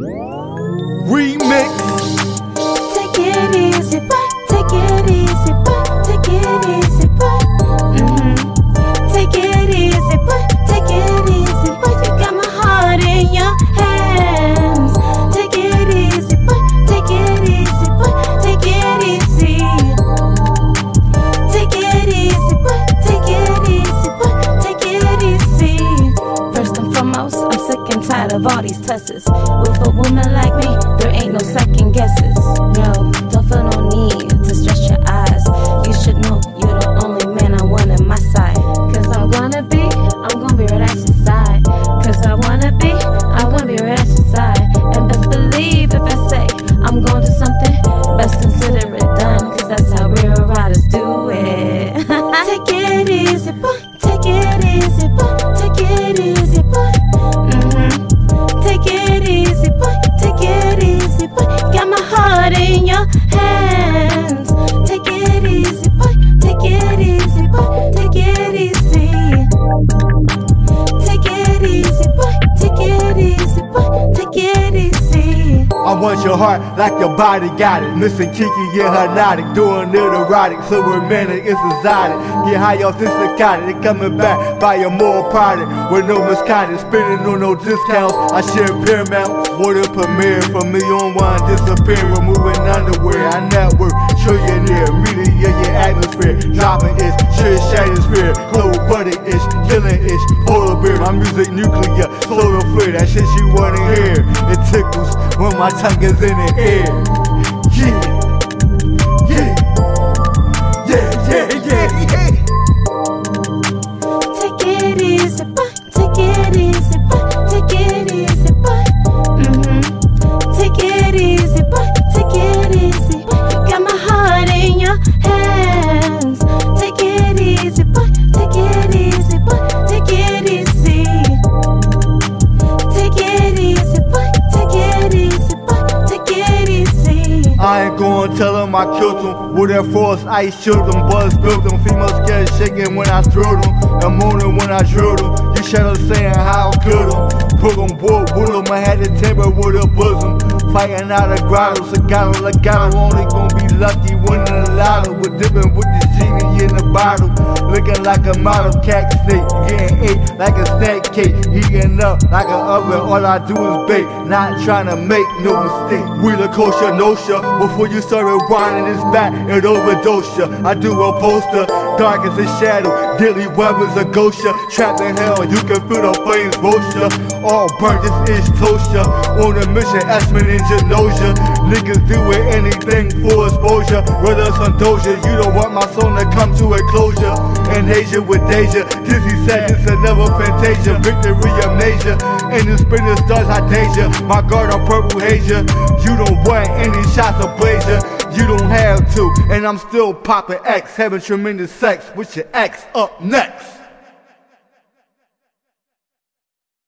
Remix. Of all these tusses. With a woman like me, there ain't no second want your heart like your body got it. Missing Kiki, yeah, hypnotic. Doing it erotic, so romantic, it's exotic. Get high off this psychotic. They coming back by a more product. With no misconduct, spending on no discounts. I share Paramount. Water premiere from me on one, disappearing, removing underwear. I network, trillionaire, media, your atmosphere. Dropping ish, shit, stratosphere. Cold blooded ish, killing ish. Polar bear, my music nuclear. Solar flare, that shit you wanna hear. It tickles when my tongue is in the air. Yeah. I ain't gonna tell them I killed. With that force, I shoot them. Buzz built them. Females get shaking when I threw them. And moaning when I drew them. You shadow saying how I could them. Put them, wood with them. I had the temper with a bosom. Fighting out of grotto. Sagalo, legato. Only gonna be lucky winning a lotto. Looking like a model cat snake. Getting ate like a snack cake. Heating up like an oven. All I do is bake. Not trying to make no mistake. Wheeler kosher, no Before you started whining this back, it overdose ya. I do a poster, dark as a shadow. Daily weapons a ghost ya. Trapped in hell, you can feel the flames roast ya. All burnt, this is toast ya. On a mission, Ashman and Genosha. Niggas doing anything for exposure. Rather on doja. You don't want my song to come to a closure. In Asia with Deja. Dizzy said it's another fantasia. Victory amnesia. And the spinning stars I danger. My guard on purple Asia. You don't want any shots of blazer. You don't have to. And I'm still popping X. Having tremendous sex with your ex up next.